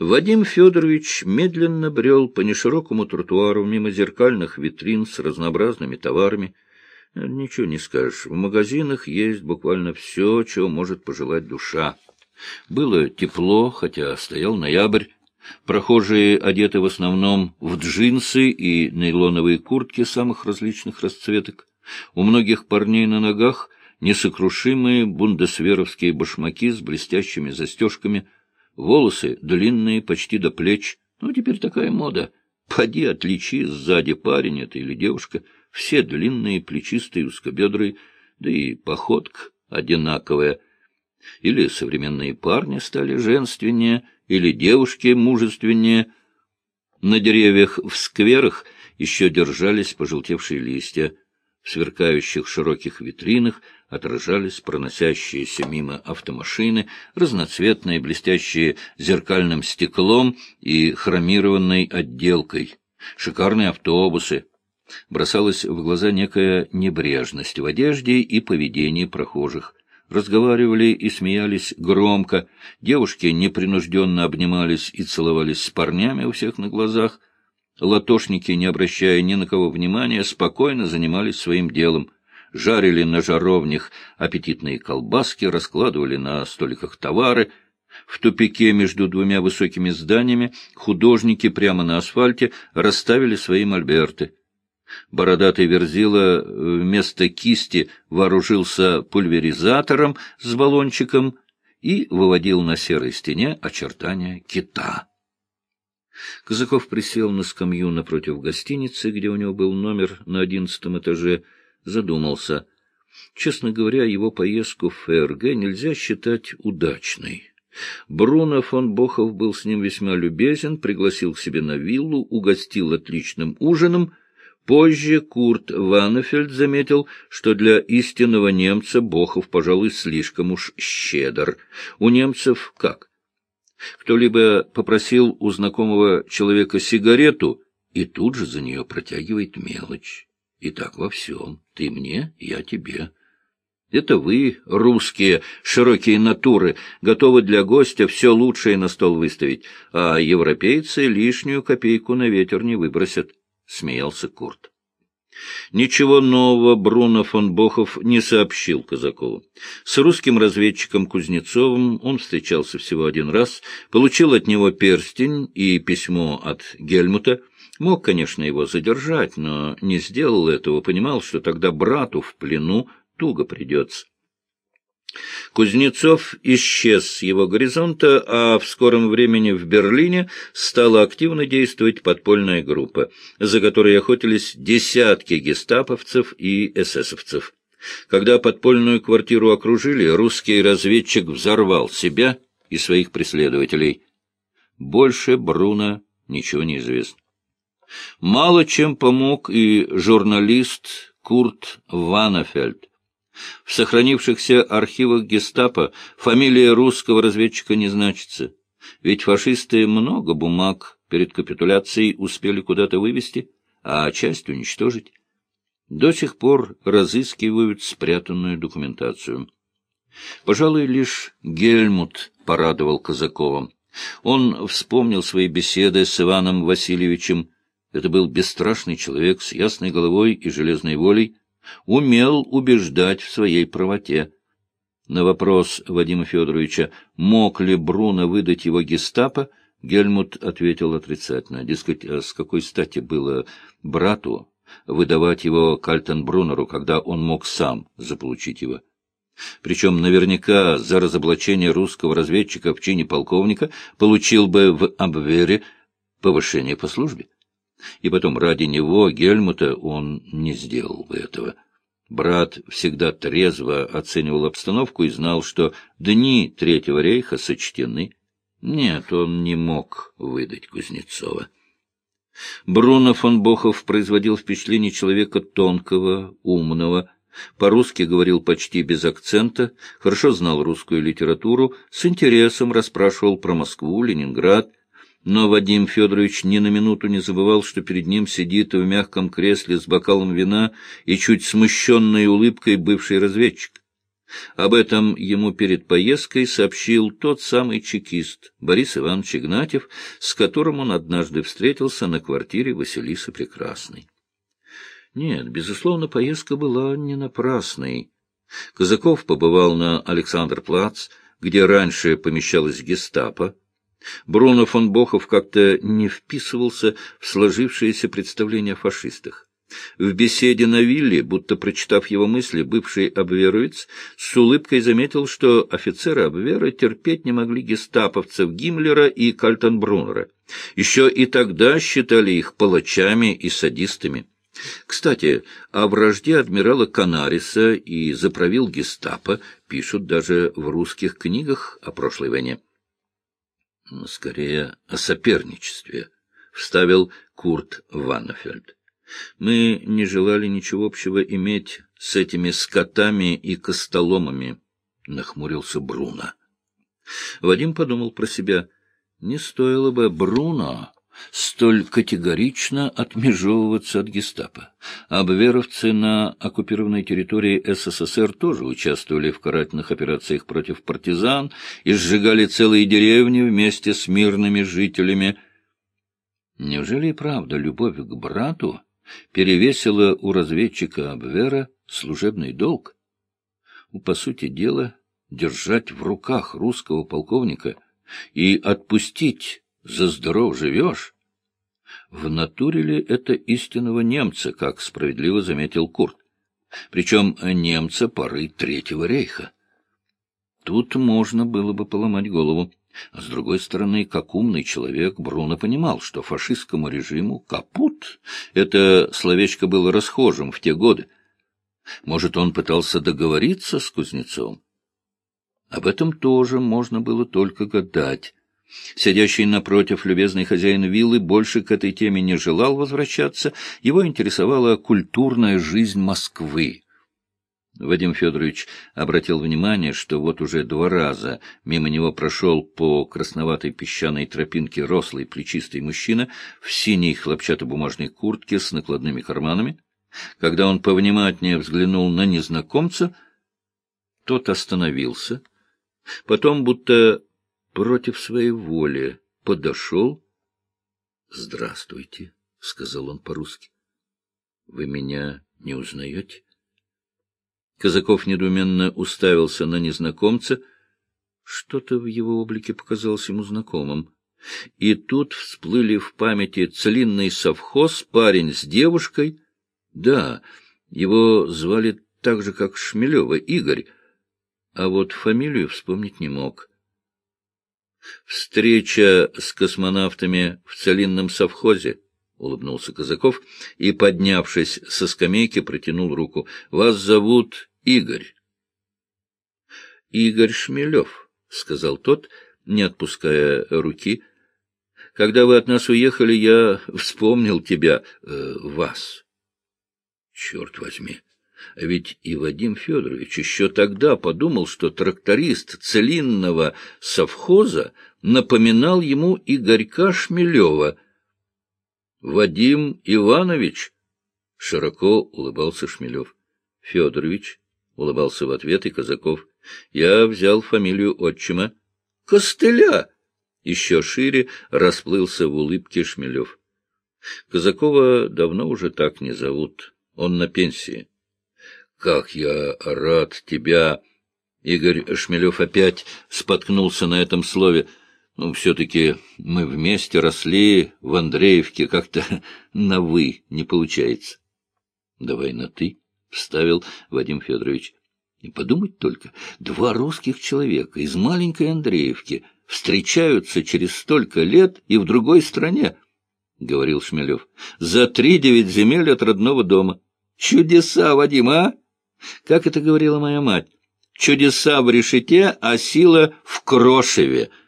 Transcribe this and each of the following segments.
Вадим Федорович медленно брел по неширокому тротуару мимо зеркальных витрин с разнообразными товарами. Ничего не скажешь, в магазинах есть буквально все, чего может пожелать душа. Было тепло, хотя стоял ноябрь. Прохожие одеты в основном в джинсы и нейлоновые куртки самых различных расцветок. У многих парней на ногах несокрушимые бундесверовские башмаки с блестящими застежками, волосы длинные почти до плеч. Ну, теперь такая мода. Поди отличи, сзади парень это или девушка. Все длинные, плечистые, узкобедрые, да и походка одинаковая. Или современные парни стали женственнее, или девушки мужественнее. На деревьях в скверах еще держались пожелтевшие листья. В сверкающих широких витринах отражались проносящиеся мимо автомашины, разноцветные, блестящие зеркальным стеклом и хромированной отделкой. Шикарные автобусы. Бросалась в глаза некая небрежность в одежде и поведении прохожих. Разговаривали и смеялись громко, девушки непринужденно обнимались и целовались с парнями у всех на глазах — Латошники, не обращая ни на кого внимания, спокойно занимались своим делом. Жарили на жаровнях аппетитные колбаски, раскладывали на столиках товары. В тупике между двумя высокими зданиями художники прямо на асфальте расставили свои мольберты. Бородатый Верзила вместо кисти вооружился пульверизатором с баллончиком и выводил на серой стене очертания кита. Казаков присел на скамью напротив гостиницы, где у него был номер на одиннадцатом этаже, задумался. Честно говоря, его поездку в ФРГ нельзя считать удачной. Бруно фон Бохов был с ним весьма любезен, пригласил к себе на виллу, угостил отличным ужином. Позже Курт Ваннефельд заметил, что для истинного немца Бохов, пожалуй, слишком уж щедр. У немцев как? Кто-либо попросил у знакомого человека сигарету, и тут же за нее протягивает мелочь. И так во всем. Ты мне, я тебе. Это вы, русские, широкие натуры, готовы для гостя все лучшее на стол выставить, а европейцы лишнюю копейку на ветер не выбросят, — смеялся Курт. Ничего нового Бруно фон Бохов не сообщил Казакову. С русским разведчиком Кузнецовым он встречался всего один раз, получил от него перстень и письмо от Гельмута. Мог, конечно, его задержать, но не сделал этого, понимал, что тогда брату в плену туго придется. Кузнецов исчез с его горизонта, а в скором времени в Берлине стала активно действовать подпольная группа, за которой охотились десятки гестаповцев и эсэсовцев. Когда подпольную квартиру окружили, русский разведчик взорвал себя и своих преследователей. Больше Бруно ничего не известно. Мало чем помог и журналист Курт Ваннефельд. В сохранившихся архивах гестапо фамилия русского разведчика не значится, ведь фашисты много бумаг перед капитуляцией успели куда-то вывести, а часть уничтожить. До сих пор разыскивают спрятанную документацию. Пожалуй, лишь Гельмут порадовал Казакова. Он вспомнил свои беседы с Иваном Васильевичем. Это был бесстрашный человек с ясной головой и железной волей, умел убеждать в своей правоте. На вопрос Вадима Федоровича, мог ли Бруно выдать его гестапо, Гельмут ответил отрицательно. Дескать, а с какой стати было брату выдавать его Кальтенбруннеру, когда он мог сам заполучить его? Причем наверняка за разоблачение русского разведчика в чине полковника получил бы в Абвере повышение по службе. И потом, ради него, Гельмута, он не сделал бы этого. Брат всегда трезво оценивал обстановку и знал, что дни Третьего рейха сочтены. Нет, он не мог выдать Кузнецова. Бруно фон Бохов производил впечатление человека тонкого, умного, по-русски говорил почти без акцента, хорошо знал русскую литературу, с интересом расспрашивал про Москву, Ленинград, но Вадим Федорович ни на минуту не забывал, что перед ним сидит в мягком кресле с бокалом вина и чуть смущенной улыбкой бывший разведчик. Об этом ему перед поездкой сообщил тот самый чекист Борис Иванович Игнатьев, с которым он однажды встретился на квартире Василисы Прекрасной. Нет, безусловно, поездка была не напрасной. Казаков побывал на Александр-Плац, где раньше помещалась гестапо. Бруно фон Бохов как-то не вписывался в сложившееся представление о фашистах. В беседе на вилле, будто прочитав его мысли, бывший абверовец с улыбкой заметил, что офицеры Абвера терпеть не могли гестаповцев Гиммлера и Кальтенбруннера. Еще и тогда считали их палачами и садистами. Кстати, о вражде адмирала Канариса и заправил гестапо пишут даже в русских книгах о прошлой войне. Скорее, о соперничестве, — вставил Курт Ваннефельд. Мы не желали ничего общего иметь с этими скотами и костоломами, — нахмурился Бруно. Вадим подумал про себя. Не стоило бы Бруно столь категорично отмежевываться от гестапо. Абверовцы на оккупированной территории СССР тоже участвовали в карательных операциях против партизан и сжигали целые деревни вместе с мирными жителями. Неужели и правда любовь к брату перевесила у разведчика Абвера служебный долг. По сути дела, держать в руках русского полковника и отпустить «за здоров живешь» В натуре ли это истинного немца, как справедливо заметил Курт? Причем немца поры Третьего рейха. Тут можно было бы поломать голову. С другой стороны, как умный человек, Бруно понимал, что фашистскому режиму капут — это словечко было расхожим в те годы. Может, он пытался договориться с Кузнецовым? Об этом тоже можно было только гадать. Сидящий напротив любезный хозяин виллы больше к этой теме не желал возвращаться, его интересовала культурная жизнь Москвы. Вадим Федорович обратил внимание, что вот уже два раза мимо него прошел по красноватой песчаной тропинке рослый плечистый мужчина в синей хлопчатобумажной куртке с накладными карманами. Когда он повнимательнее взглянул на незнакомца, тот остановился, потом, будто против своей воли, подошел. — Здравствуйте, — сказал он по-русски. — Вы меня не узнаете? Казаков недоуменно уставился на незнакомца. Что-то в его облике показалось ему знакомым. И тут всплыли в памяти целинный совхоз, парень с девушкой. Да, его звали так же, как Шмелева, Игорь, а вот фамилию вспомнить не мог. Встреча с космонавтами в целинном совхозе —— улыбнулся Казаков и, поднявшись со скамейки, протянул руку. — Вас зовут Игорь. — Игорь Шмелев, — сказал тот, не отпуская руки. — Когда вы от нас уехали, я вспомнил тебя, э, вас. — Черт возьми! Ведь и Вадим Федорович еще тогда подумал, что тракторист целинного совхоза напоминал ему Игорька Шмелева — Вадим Иванович? — широко улыбался Шмелев. — Федорович, — улыбался в ответ и Казаков. — Я взял фамилию отчима. — Костыля! — еще шире расплылся в улыбке Шмелев. Казакова давно уже так не зовут. Он на пенсии. — Как я рад тебя! Игорь Шмелев опять споткнулся на этом слове — ну, все-таки мы вместе росли в Андреевке, как-то на «вы» не получается. — Давай на «ты», — вставил Вадим Федорович. И подумать только, два русских человека из маленькой Андреевки встречаются через столько лет и в другой стране, — говорил Шмелев, — за три девять земель от родного дома. Чудеса, Вадим, а? Как это говорила моя мать? Чудеса в решете, а сила в крошеве —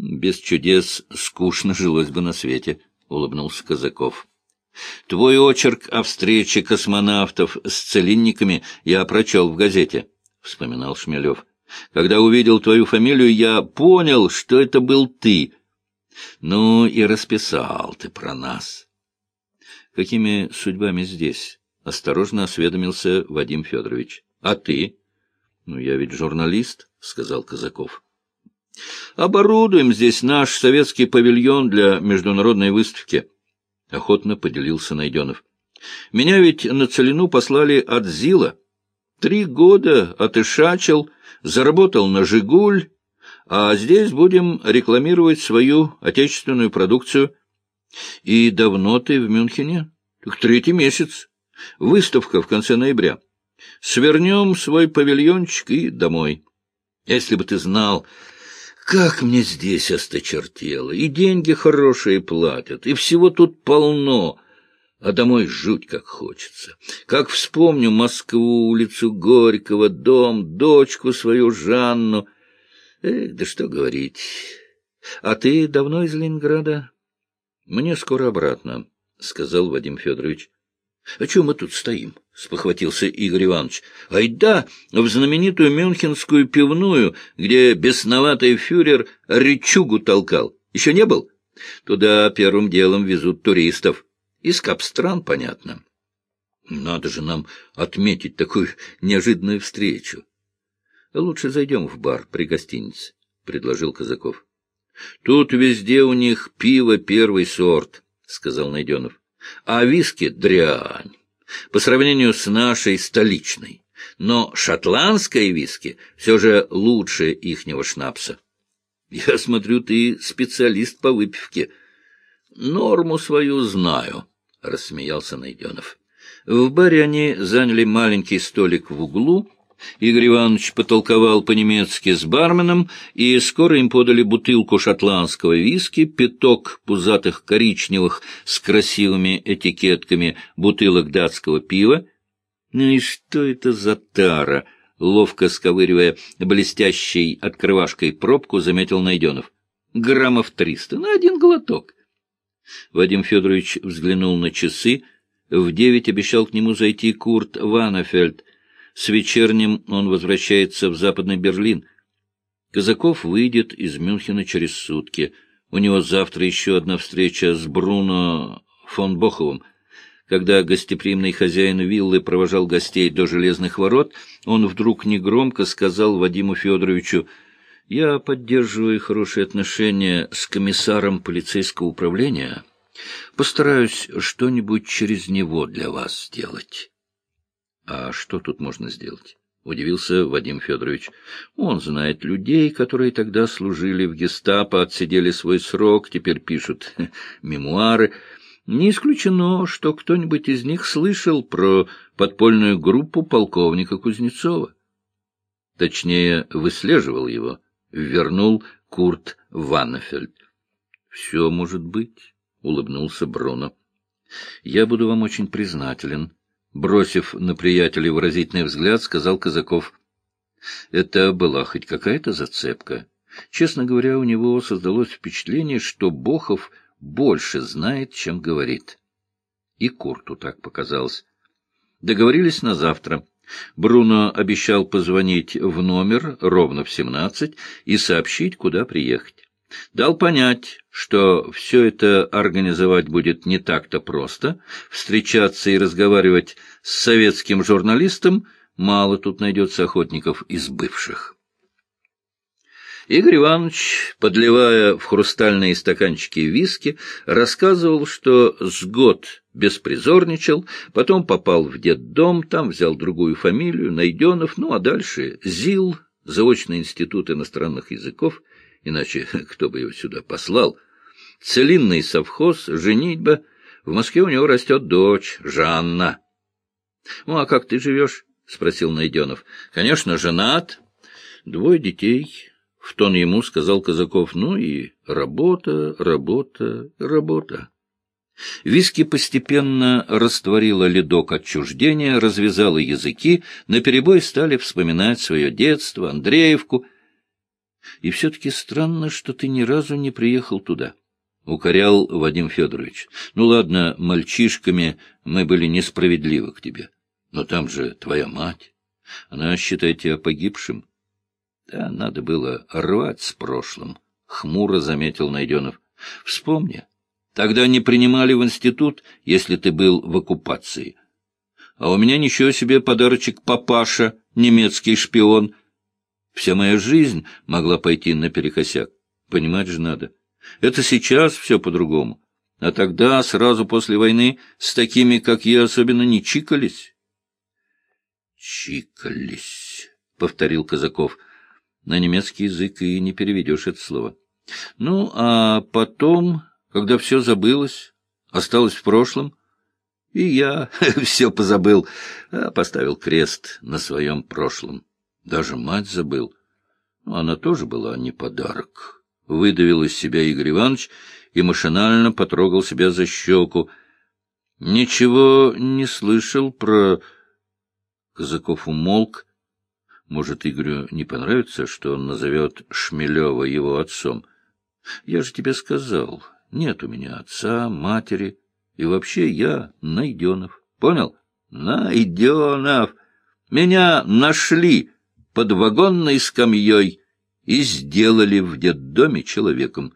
без чудес скучно жилось бы на свете, — улыбнулся Казаков. — Твой очерк о встрече космонавтов с целинниками я прочел в газете, — вспоминал Шмелев. — Когда увидел твою фамилию, я понял, что это был ты. Ну и расписал ты про нас. — Какими судьбами здесь? — осторожно осведомился Вадим Федорович. — А ты? — Ну, я ведь журналист, — сказал Казаков. Оборудуем здесь наш советский павильон для международной выставки, — охотно поделился Найденов. Меня ведь на Целину послали от ЗИЛа. Три года отышачил, заработал на «Жигуль», а здесь будем рекламировать свою отечественную продукцию. И давно ты в Мюнхене? Третий месяц. Выставка в конце ноября. Свернем свой павильончик и домой. Если бы ты знал, как мне здесь осточертело, и деньги хорошие платят, и всего тут полно, а домой жуть как хочется. Как вспомню Москву, улицу Горького, дом, дочку свою Жанну. Эх, да что говорить. А ты давно из Ленинграда? Мне скоро обратно, — сказал Вадим Федорович. — А чем мы тут стоим? — спохватился Игорь Иванович. — Айда в знаменитую мюнхенскую пивную, где бесноватый фюрер речугу толкал. Еще не был? Туда первым делом везут туристов. Из капстран, понятно. Надо же нам отметить такую неожиданную встречу. — Лучше зайдем в бар при гостинице, — предложил Казаков. — Тут везде у них пиво первый сорт, — сказал Найденов. — А виски — дрянь, по сравнению с нашей столичной. Но шотландское виски все же лучше ихнего шнапса. Я смотрю, ты специалист по выпивке. Норму свою знаю, — рассмеялся Найденов. В баре они заняли маленький столик в углу, Игорь Иванович потолковал по-немецки с барменом, и скоро им подали бутылку шотландского виски, пяток пузатых коричневых с красивыми этикетками бутылок датского пива. Ну и что это за тара? Ловко сковыривая блестящей открывашкой пробку, заметил Найденов. Граммов триста на один глоток. Вадим Федорович взглянул на часы. В девять обещал к нему зайти Курт Ванафельд. С вечерним он возвращается в Западный Берлин. Казаков выйдет из Мюнхена через сутки. У него завтра еще одна встреча с Бруно фон Боховым. Когда гостеприимный хозяин виллы провожал гостей до железных ворот, он вдруг негромко сказал Вадиму Федоровичу, «Я поддерживаю хорошие отношения с комиссаром полицейского управления. Постараюсь что-нибудь через него для вас сделать». А что тут можно сделать? — удивился Вадим Федорович. Он знает людей, которые тогда служили в гестапо, отсидели свой срок, теперь пишут мемуары. Не исключено, что кто-нибудь из них слышал про подпольную группу полковника Кузнецова. Точнее, выслеживал его, вернул Курт Ваннефельд. — Все может быть, — улыбнулся Бруно. — Я буду вам очень признателен, Бросив на приятеля выразительный взгляд, сказал Казаков. Это была хоть какая-то зацепка. Честно говоря, у него создалось впечатление, что Бохов больше знает, чем говорит. И Курту так показалось. Договорились на завтра. Бруно обещал позвонить в номер ровно в семнадцать и сообщить, куда приехать. Дал понять, что все это организовать будет не так-то просто, встречаться и разговаривать с советским журналистом мало тут найдется охотников из бывших. Игорь Иванович, подливая в хрустальные стаканчики виски, рассказывал, что с год беспризорничал, потом попал в детдом, там взял другую фамилию, Найденов, ну а дальше ЗИЛ, заочный институт иностранных языков — иначе кто бы его сюда послал. Целинный совхоз, женитьба. В Москве у него растет дочь, Жанна. — Ну, а как ты живешь? — спросил Найденов. — Конечно, женат. Двое детей. В тон ему сказал Казаков. Ну и работа, работа, работа. Виски постепенно растворила ледок отчуждения, развязала языки, наперебой стали вспоминать свое детство, Андреевку — и все-таки странно, что ты ни разу не приехал туда. — укорял Вадим Федорович. — Ну ладно, мальчишками мы были несправедливы к тебе. Но там же твоя мать. Она считает тебя погибшим. Да, надо было рвать с прошлым, — хмуро заметил Найденов. — Вспомни, тогда не принимали в институт, если ты был в оккупации. А у меня ничего себе подарочек папаша немецкий шпион. Вся моя жизнь могла пойти наперекосяк. Понимать же надо. Это сейчас все по-другому. А тогда, сразу после войны, с такими, как я, особенно не чикались. «Чикались», — повторил Казаков. На немецкий язык и не переведешь это слово. Ну, а потом, когда все забылось, осталось в прошлом, и я все позабыл, а поставил крест на своем прошлом. Даже мать забыл. Она тоже была не подарок. Выдавил из себя Игорь Иванович и машинально потрогал себя за щеку. Ничего не слышал про... Казаков умолк. Может, Игорю не понравится, что он назовет Шмелева его отцом. Я же тебе сказал, нет у меня отца, матери, и вообще я Найденов. Понял? Найденов! Меня нашли под вагонной скамьей и сделали в детдоме человеком.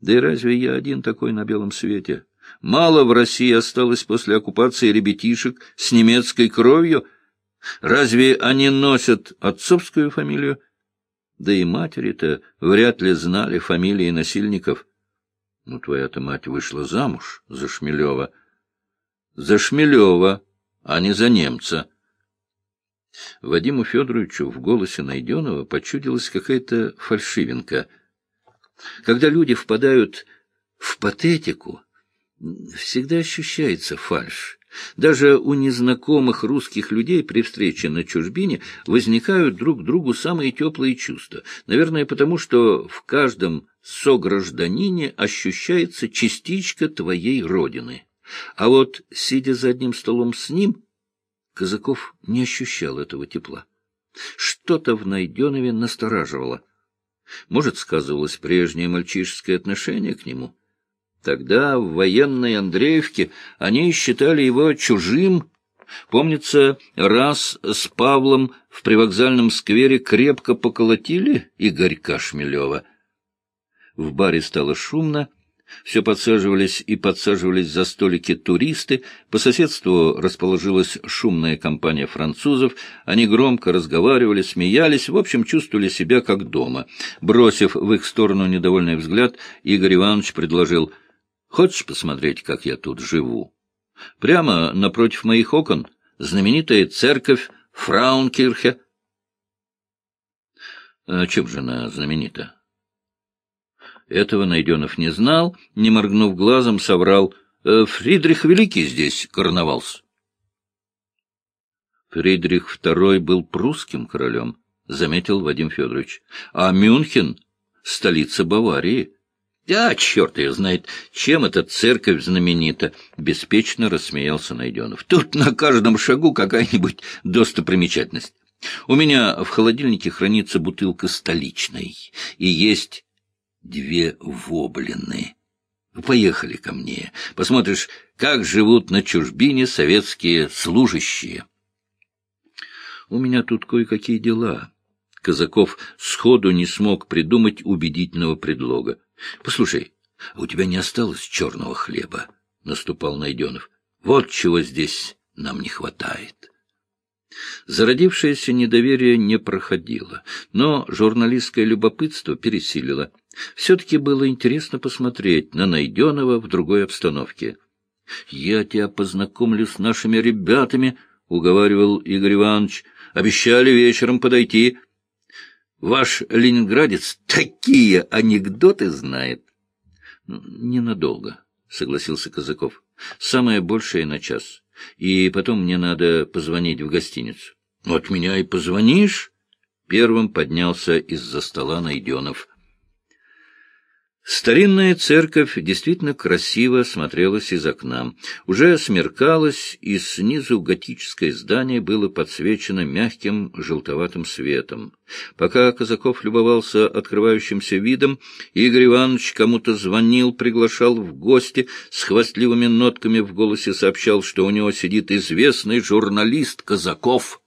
Да и разве я один такой на белом свете? Мало в России осталось после оккупации ребятишек с немецкой кровью. Разве они носят отцовскую фамилию? Да и матери-то вряд ли знали фамилии насильников. Ну, твоя-то мать вышла замуж за Шмелева. За Шмелева, а не за немца. Вадиму Федоровичу в голосе Найденова почудилась какая-то фальшивинка. Когда люди впадают в патетику, всегда ощущается фальшь. Даже у незнакомых русских людей при встрече на чужбине возникают друг к другу самые теплые чувства. Наверное, потому что в каждом согражданине ощущается частичка твоей родины. А вот, сидя за одним столом с ним, Казаков не ощущал этого тепла. Что-то в Найденове настораживало. Может, сказывалось прежнее мальчишеское отношение к нему — Тогда в военной Андреевке они считали его чужим. Помнится, раз с Павлом в привокзальном сквере крепко поколотили Игорька Шмелева. В баре стало шумно, все подсаживались и подсаживались за столики туристы, по соседству расположилась шумная компания французов, они громко разговаривали, смеялись, в общем, чувствовали себя как дома. Бросив в их сторону недовольный взгляд, Игорь Иванович предложил — Хочешь посмотреть, как я тут живу? Прямо напротив моих окон знаменитая церковь Фраункирхе. А чем же она знаменита? Этого Найденов не знал, не моргнув глазом, соврал. «Э, Фридрих Великий здесь короновался. Фридрих II был прусским королем, — заметил Вадим Федорович. А Мюнхен — столица Баварии. Да, черт ее знает, чем эта церковь знаменита, — беспечно рассмеялся Найденов. Тут на каждом шагу какая-нибудь достопримечательность. У меня в холодильнике хранится бутылка столичной, и есть две воблины. Поехали ко мне, посмотришь, как живут на чужбине советские служащие. У меня тут кое-какие дела. Казаков сходу не смог придумать убедительного предлога. — Послушай, у тебя не осталось черного хлеба? — наступал Найденов. — Вот чего здесь нам не хватает. Зародившееся недоверие не проходило, но журналистское любопытство пересилило. Все-таки было интересно посмотреть на Найденова в другой обстановке. — Я тебя познакомлю с нашими ребятами, — уговаривал Игорь Иванович. — Обещали вечером подойти. Ваш ленинградец такие анекдоты знает. Ненадолго, — согласился Казаков. — Самое большее на час. И потом мне надо позвонить в гостиницу. — Вот меня и позвонишь. Первым поднялся из-за стола Найденов. Старинная церковь действительно красиво смотрелась из окна. Уже смеркалось, и снизу готическое здание было подсвечено мягким желтоватым светом. Пока Казаков любовался открывающимся видом, Игорь Иванович кому-то звонил, приглашал в гости, с хвастливыми нотками в голосе сообщал, что у него сидит известный журналист Казаков.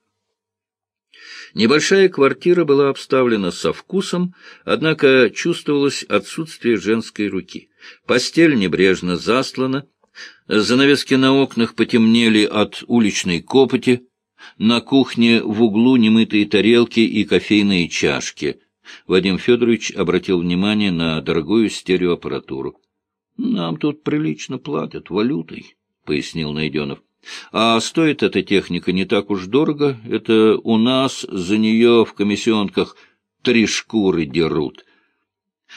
Небольшая квартира была обставлена со вкусом, однако чувствовалось отсутствие женской руки. Постель небрежно заслана, занавески на окнах потемнели от уличной копоти, На кухне в углу немытые тарелки и кофейные чашки. Вадим Федорович обратил внимание на дорогую стереоаппаратуру. — Нам тут прилично платят валютой, — пояснил Найденов. — А стоит эта техника не так уж дорого. Это у нас за нее в комиссионках три шкуры дерут.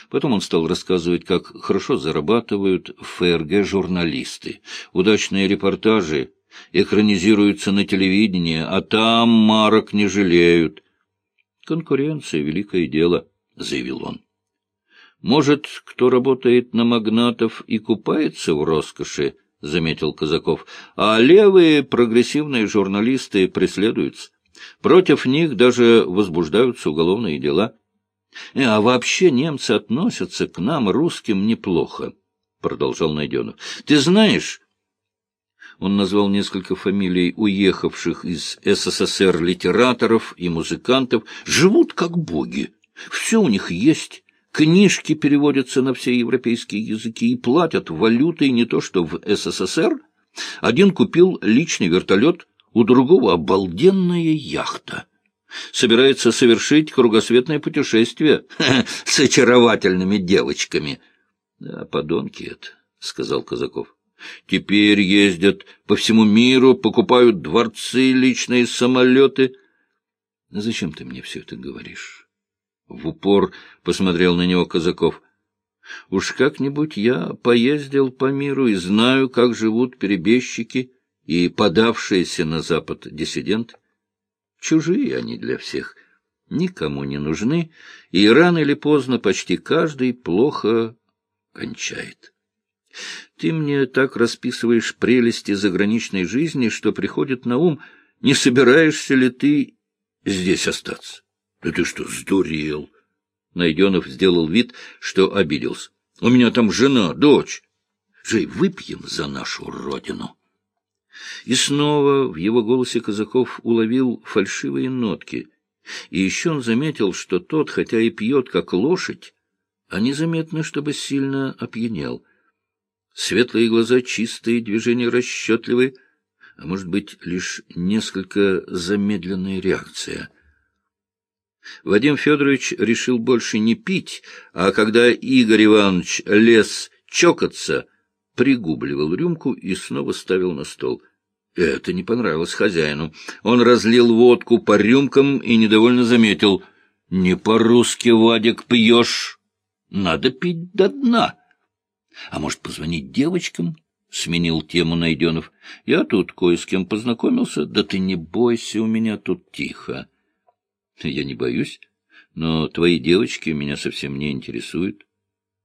Потом он стал рассказывать, как хорошо зарабатывают в ФРГ журналисты. Удачные репортажи экранизируются на телевидении, а там марок не жалеют. «Конкуренция — великое дело», — заявил он. «Может, кто работает на магнатов и купается в роскоши?» — заметил Казаков. «А левые прогрессивные журналисты преследуются. Против них даже возбуждаются уголовные дела». «Э, «А вообще немцы относятся к нам, русским, неплохо», — продолжал Найденов. «Ты знаешь...» Он назвал несколько фамилий уехавших из СССР литераторов и музыкантов. «Живут как боги. Все у них есть». Книжки переводятся на все европейские языки и платят валютой не то что в СССР. Один купил личный вертолет, у другого обалденная яхта собирается совершить кругосветное путешествие с очаровательными девочками. — Да, подонки это, — сказал Казаков. — Теперь ездят по всему миру, покупают дворцы, личные самолеты. — Зачем ты мне все это говоришь? В упор посмотрел на него Казаков. — Уж как-нибудь я поездил по миру и знаю, как живут перебежчики и подавшиеся на запад диссиденты. Чужие они для всех, никому не нужны, и рано или поздно почти каждый плохо кончает. Ты мне так расписываешь прелести заграничной жизни, что приходит на ум, не собираешься ли ты здесь остаться? Да ты что, сдурел? Найденов сделал вид, что обиделся. У меня там жена, дочь. Жей, выпьем за нашу родину. И снова в его голосе Казаков уловил фальшивые нотки. И еще он заметил, что тот, хотя и пьет, как лошадь, а незаметно, чтобы сильно опьянел. Светлые глаза чистые, движения расчетливые, а может быть, лишь несколько замедленная реакция. Вадим Федорович решил больше не пить, а когда Игорь Иванович лез чокаться, пригубливал рюмку и снова ставил на стол — это не понравилось хозяину. Он разлил водку по рюмкам и недовольно заметил. — Не по-русски, Вадик, пьешь. Надо пить до дна. — А может, позвонить девочкам? — сменил тему Найденов. — Я тут кое с кем познакомился. Да ты не бойся, у меня тут тихо. — Я не боюсь, но твои девочки меня совсем не интересуют.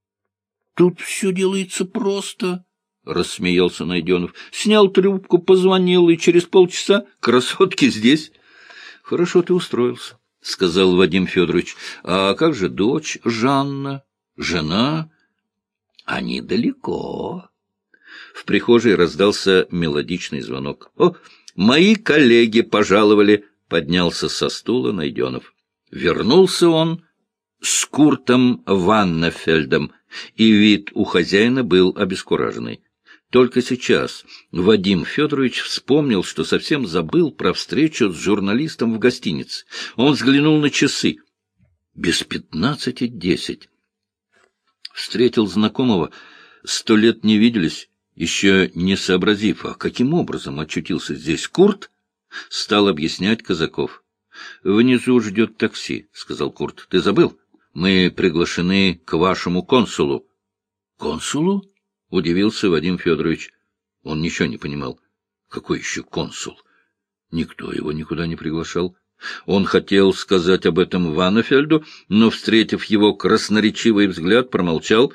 — Тут все делается просто, — рассмеялся Найденов. — Снял трубку, позвонил, и через полчаса красотки здесь. — Хорошо ты устроился, — сказал Вадим Федорович. — А как же дочь Жанна, жена? — Они далеко. В прихожей раздался мелодичный звонок. — О, мои коллеги пожаловали! — поднялся со стула Найденов. Вернулся он с Куртом Ваннефельдом, и вид у хозяина был обескураженный. Только сейчас Вадим Федорович вспомнил, что совсем забыл про встречу с журналистом в гостинице. Он взглянул на часы. Без пятнадцати десять. Встретил знакомого. Сто лет не виделись, еще не сообразив, а каким образом очутился здесь Курт, стал объяснять Казаков. — Внизу ждет такси, — сказал Курт. — Ты забыл? Мы приглашены к вашему консулу. — Консулу? — удивился Вадим Федорович. Он ничего не понимал. Какой еще консул? Никто его никуда не приглашал. Он хотел сказать об этом Ваннефельду, но, встретив его красноречивый взгляд, промолчал.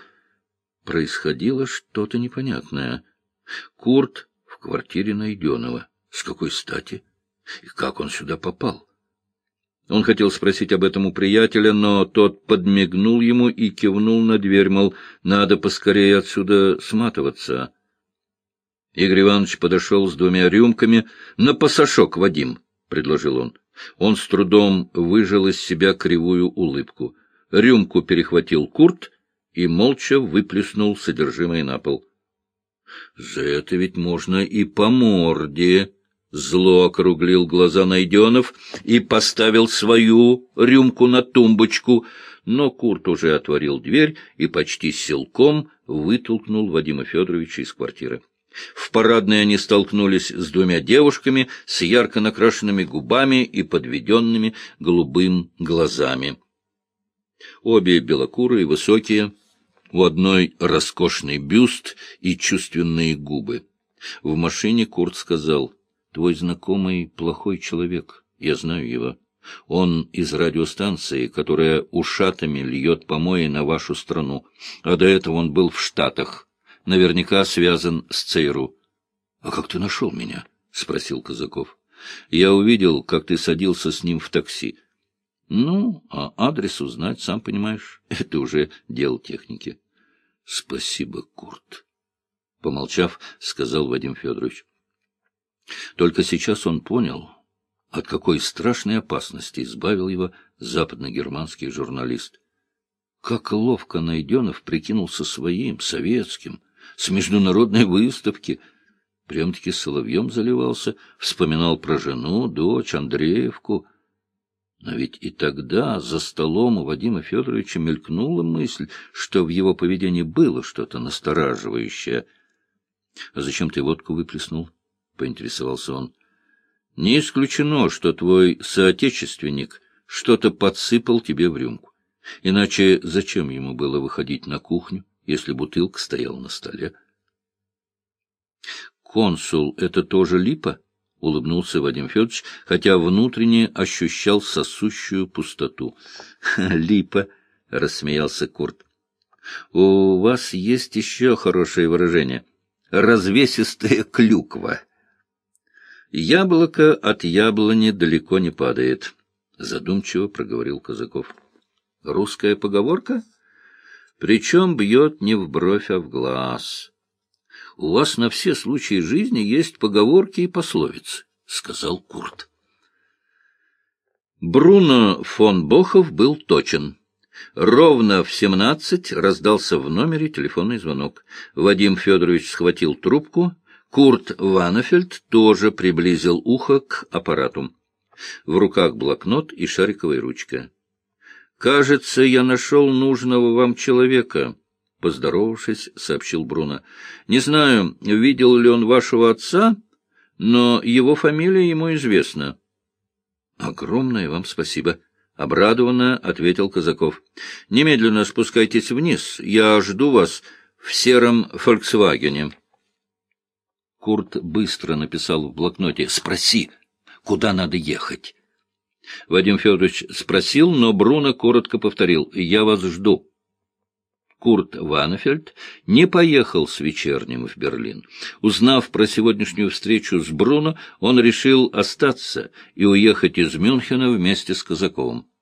Происходило что-то непонятное. Курт в квартире Найденова. С какой стати? И как он сюда попал? Он хотел спросить об этом у приятеля, но тот подмигнул ему и кивнул на дверь, мол, надо поскорее отсюда сматываться. Игорь Иванович подошел с двумя рюмками. — На пасашок, Вадим, — предложил он. Он с трудом выжил из себя кривую улыбку. Рюмку перехватил Курт и молча выплеснул содержимое на пол. — За это ведь можно и по морде, — Зло округлил глаза Найденов и поставил свою рюмку на тумбочку, но Курт уже отворил дверь и почти силком вытолкнул Вадима Федоровича из квартиры. В парадной они столкнулись с двумя девушками с ярко накрашенными губами и подведенными голубым глазами. Обе белокурые, высокие, у одной роскошный бюст и чувственные губы. В машине Курт сказал, «Твой знакомый плохой человек, я знаю его. Он из радиостанции, которая ушатами льет помои на вашу страну, а до этого он был в Штатах» наверняка связан с ЦРУ. — А как ты нашел меня? — спросил Казаков. — Я увидел, как ты садился с ним в такси. — Ну, а адрес узнать, сам понимаешь, это уже дело техники. — Спасибо, Курт. Помолчав, сказал Вадим Федорович. Только сейчас он понял, от какой страшной опасности избавил его западногерманский журналист. Как ловко Найденов прикинулся своим, советским, с международной выставки. Прям-таки соловьем заливался, вспоминал про жену, дочь, Андреевку. Но ведь и тогда за столом у Вадима Федоровича мелькнула мысль, что в его поведении было что-то настораживающее. — А зачем ты водку выплеснул? — поинтересовался он. — Не исключено, что твой соотечественник что-то подсыпал тебе в рюмку. Иначе зачем ему было выходить на кухню? если бутылка стояла на столе. «Консул — это тоже липа?» — улыбнулся Вадим Федорович, хотя внутренне ощущал сосущую пустоту. «Липа!» — рассмеялся Курт. «У вас есть еще хорошее выражение. Развесистая клюква». «Яблоко от яблони далеко не падает», — задумчиво проговорил Казаков. «Русская поговорка?» Причем бьет не в бровь, а в глаз. — У вас на все случаи жизни есть поговорки и пословицы, — сказал Курт. Бруно фон Бохов был точен. Ровно в семнадцать раздался в номере телефонный звонок. Вадим Федорович схватил трубку. Курт Ванафельд тоже приблизил ухо к аппарату. В руках блокнот и шариковая ручка. «Кажется, я нашел нужного вам человека», — поздоровавшись, сообщил Бруно. «Не знаю, видел ли он вашего отца, но его фамилия ему известна». «Огромное вам спасибо», — обрадованно ответил Казаков. «Немедленно спускайтесь вниз, я жду вас в сером «Фольксвагене». Курт быстро написал в блокноте «Спроси, куда надо ехать». Вадим Федорович спросил, но Бруно коротко повторил «Я вас жду». Курт Ванефельд не поехал с вечерним в Берлин. Узнав про сегодняшнюю встречу с Бруно, он решил остаться и уехать из Мюнхена вместе с Казаковым.